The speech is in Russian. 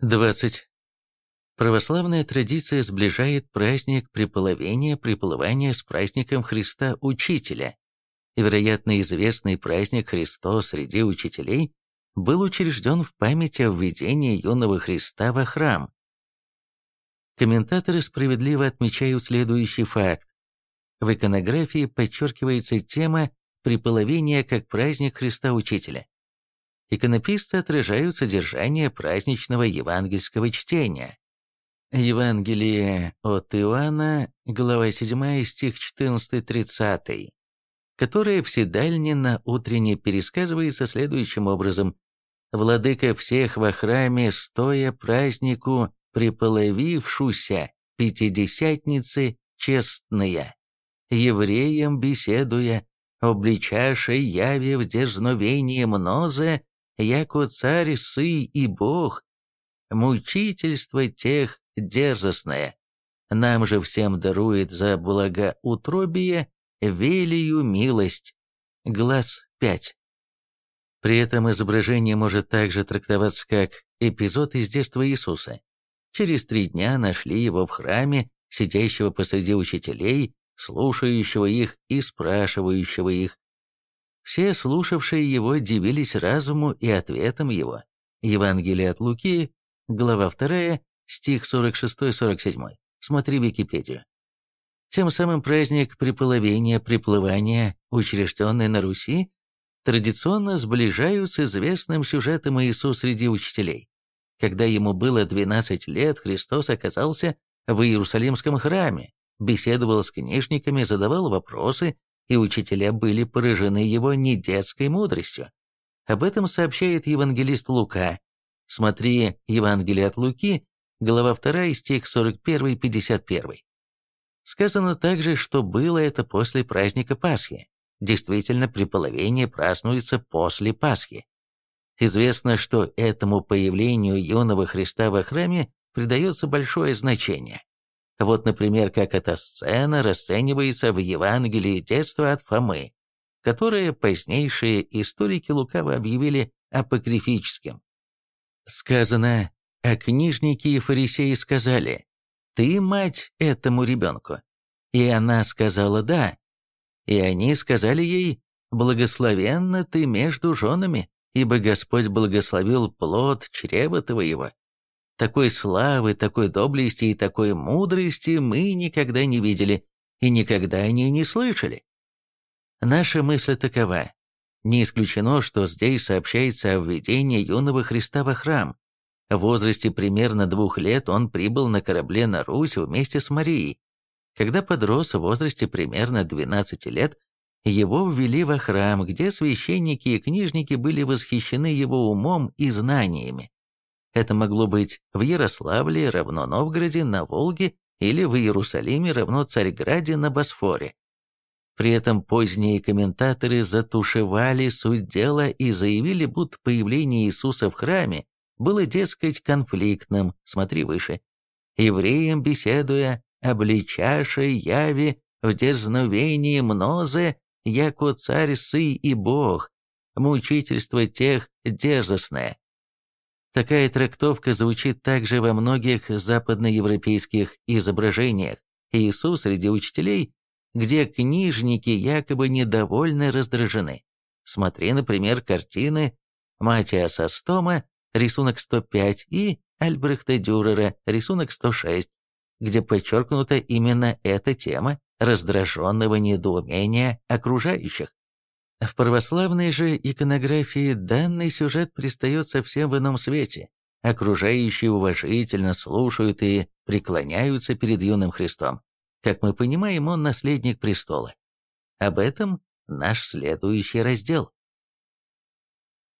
20. Православная традиция сближает праздник приполовения приплывания с праздником Христа Учителя. Вероятно, известный праздник Христос среди учителей был учрежден в память о введении юного Христа во храм. Комментаторы справедливо отмечают следующий факт. В иконографии подчеркивается тема приполовения как праздник Христа Учителя. Иконописцы отражают содержание праздничного евангельского чтения. Евангелие от Иоанна, глава 7, стих 14-30, которое в Седальне на утренне пересказывается следующим образом. «Владыка всех во храме, стоя празднику, приполовившуся, пятидесятницы честные, евреям беседуя, обличаше яве в дерзновении мнозе, яко царь сы и бог, мучительство тех дерзостное, нам же всем дарует за благоутробие велию милость. Глаз 5. При этом изображение может также трактоваться как эпизод из детства Иисуса. Через три дня нашли его в храме, сидящего посреди учителей, слушающего их и спрашивающего их. Все слушавшие его дивились разуму и ответам его. Евангелие от Луки, глава 2, стих 46-47. Смотри Википедию. Тем самым праздник приполовения, приплывания, учрежденный на Руси, традиционно сближают с известным сюжетом Иисус среди учителей. Когда ему было 12 лет, Христос оказался в Иерусалимском храме, беседовал с книжниками, задавал вопросы, и учителя были поражены его недетской мудростью. Об этом сообщает евангелист Лука. Смотри Евангелие от Луки, глава 2, стих 41-51. Сказано также, что было это после праздника Пасхи. Действительно, при половине празднуется после Пасхи. Известно, что этому появлению юного Христа во храме придается большое значение. Вот, например, как эта сцена расценивается в Евангелии детства от Фомы, которое позднейшие историки лукаво объявили апокрифическим. Сказано, а книжники и фарисеи сказали, «Ты мать этому ребенку». И она сказала «да». И они сказали ей, «Благословенна ты между женами, ибо Господь благословил плод чрева твоего». Такой славы, такой доблести и такой мудрости мы никогда не видели и никогда о ней не слышали. Наша мысль такова. Не исключено, что здесь сообщается о введении юного Христа во храм, в возрасте примерно двух лет он прибыл на корабле на Русь вместе с Марией. Когда подрос в возрасте примерно 12 лет, его ввели во храм, где священники и книжники были восхищены его умом и знаниями. Это могло быть в Ярославле, равно Новгороде, на Волге или в Иерусалиме, равно Царьграде на Босфоре. При этом поздние комментаторы затушевали суть дела и заявили, будто появление Иисуса в храме было, дескать, конфликтным, смотри выше. Евреям, беседуя, обличаше яви в дерзновении мнозе, яко царь сы и бог, мучительство тех дерзостное. Такая трактовка звучит также во многих западноевропейских изображениях Иисус среди учителей, где книжники якобы недовольны раздражены. Смотри, например, картины Матиаса Стома рисунок 105, и Альбрехта Дюрера, рисунок 106, где подчеркнута именно эта тема раздраженного недоумения окружающих. В православной же иконографии данный сюжет предстает совсем в ином свете. Окружающие уважительно слушают и преклоняются перед юным Христом. Как мы понимаем, он наследник престола. Об этом наш следующий раздел.